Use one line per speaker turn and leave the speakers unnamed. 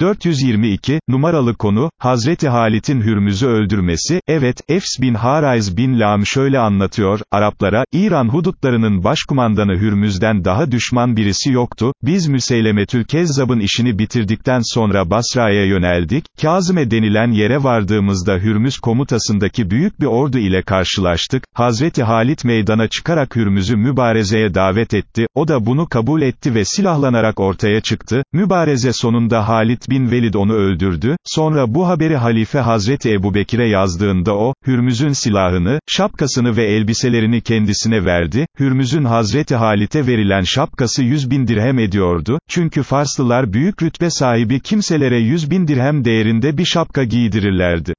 422, numaralı konu, Hazreti Halit'in Hürmüz'ü öldürmesi, evet, Efs bin Harayz bin Lam şöyle anlatıyor, Araplara, İran hudutlarının başkumandanı Hürmüz'den daha düşman birisi yoktu, biz Müseylemetül Kezzab'ın işini bitirdikten sonra Basra'ya yöneldik, Kazıme denilen yere vardığımızda Hürmüz komutasındaki büyük bir ordu ile karşılaştık, Hazreti Halit meydana çıkarak Hürmüz'ü mübarezeye davet etti, o da bunu kabul etti ve silahlanarak ortaya çıktı, mübareze sonunda Halit bin Velid onu öldürdü, sonra bu haberi halife Hazreti Ebubekir'e yazdığında o, Hürmüz'ün silahını, şapkasını ve elbiselerini kendisine verdi, Hürmüz'ün Hazreti Halit'e verilen şapkası yüz bin dirhem ediyordu, çünkü Farslılar büyük rütbe sahibi kimselere yüz bin dirhem değerinde bir şapka giydirirlerdi.